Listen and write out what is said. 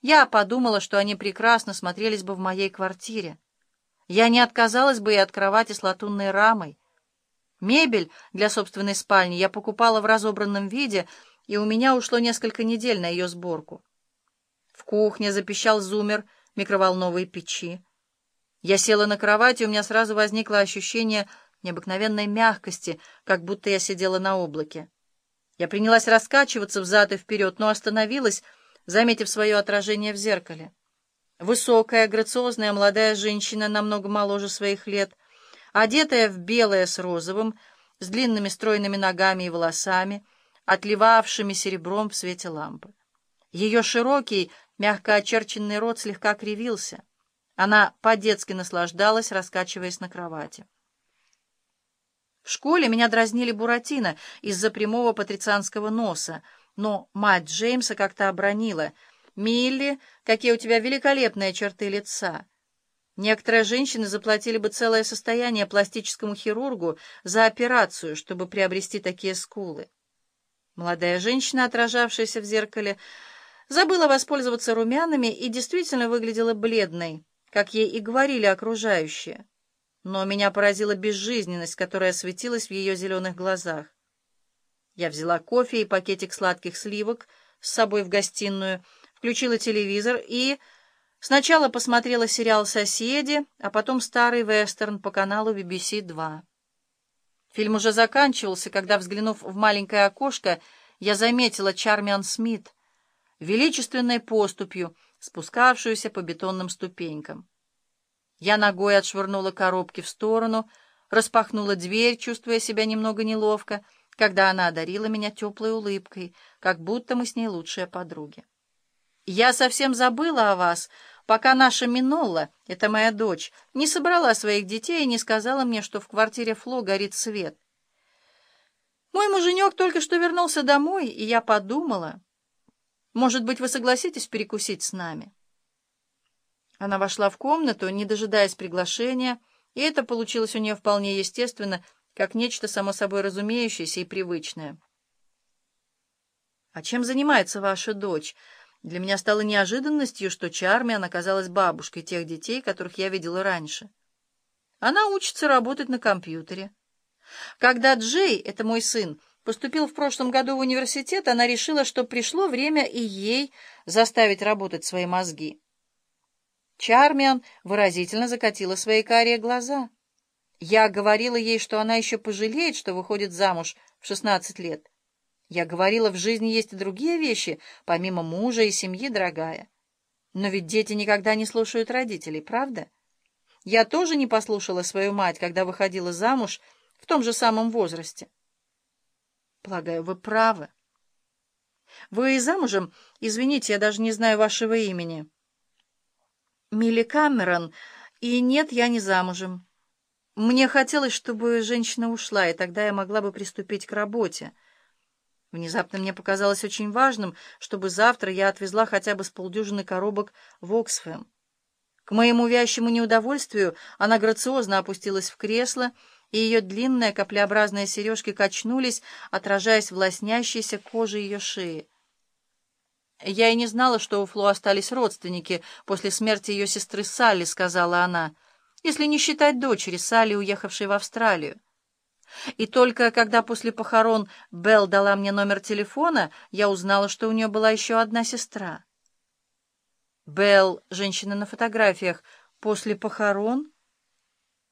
Я подумала, что они прекрасно смотрелись бы в моей квартире. Я не отказалась бы и от кровати с латунной рамой. Мебель для собственной спальни я покупала в разобранном виде, и у меня ушло несколько недель на ее сборку. В кухне запищал зумер микроволновой печи. Я села на кровать, и у меня сразу возникло ощущение необыкновенной мягкости, как будто я сидела на облаке. Я принялась раскачиваться взад и вперед, но остановилась, заметив свое отражение в зеркале. Высокая, грациозная молодая женщина, намного моложе своих лет, одетая в белое с розовым, с длинными стройными ногами и волосами, отливавшими серебром в свете лампы. Ее широкий, мягко очерченный рот слегка кривился. Она по-детски наслаждалась, раскачиваясь на кровати. В школе меня дразнили Буратино из-за прямого патрицианского носа, но мать Джеймса как-то обронила. «Милли, какие у тебя великолепные черты лица!» Некоторые женщины заплатили бы целое состояние пластическому хирургу за операцию, чтобы приобрести такие скулы. Молодая женщина, отражавшаяся в зеркале, забыла воспользоваться румянами и действительно выглядела бледной, как ей и говорили окружающие но меня поразила безжизненность, которая светилась в ее зеленых глазах. Я взяла кофе и пакетик сладких сливок с собой в гостиную, включила телевизор и сначала посмотрела сериал «Соседи», а потом старый вестерн по каналу BBC2. Фильм уже заканчивался, когда, взглянув в маленькое окошко, я заметила Чармиан Смит, величественной поступью, спускавшуюся по бетонным ступенькам. Я ногой отшвырнула коробки в сторону, распахнула дверь, чувствуя себя немного неловко, когда она одарила меня теплой улыбкой, как будто мы с ней лучшие подруги. «Я совсем забыла о вас, пока наша Минолла, это моя дочь, не собрала своих детей и не сказала мне, что в квартире Фло горит свет. Мой муженек только что вернулся домой, и я подумала, может быть, вы согласитесь перекусить с нами?» Она вошла в комнату, не дожидаясь приглашения, и это получилось у нее вполне естественно, как нечто само собой разумеющееся и привычное. «А чем занимается ваша дочь?» Для меня стало неожиданностью, что Чармиан оказалась бабушкой тех детей, которых я видела раньше. Она учится работать на компьютере. Когда Джей, это мой сын, поступил в прошлом году в университет, она решила, что пришло время и ей заставить работать свои мозги. Чармиан выразительно закатила свои карие глаза. Я говорила ей, что она еще пожалеет, что выходит замуж в шестнадцать лет. Я говорила, в жизни есть и другие вещи, помимо мужа и семьи, дорогая. Но ведь дети никогда не слушают родителей, правда? Я тоже не послушала свою мать, когда выходила замуж в том же самом возрасте. Полагаю, вы правы. Вы замужем? Извините, я даже не знаю вашего имени. Милли Камерон, и нет, я не замужем. Мне хотелось, чтобы женщина ушла, и тогда я могла бы приступить к работе. Внезапно мне показалось очень важным, чтобы завтра я отвезла хотя бы с полдюжины коробок в Оксфэм. К моему вящему неудовольствию она грациозно опустилась в кресло, и ее длинные каплеобразные сережки качнулись, отражаясь в лоснящейся коже ее шеи. «Я и не знала, что у Фло остались родственники после смерти ее сестры Салли», — сказала она, «если не считать дочери Салли, уехавшей в Австралию. И только когда после похорон Белл дала мне номер телефона, я узнала, что у нее была еще одна сестра». Белл, женщина на фотографиях, после похорон...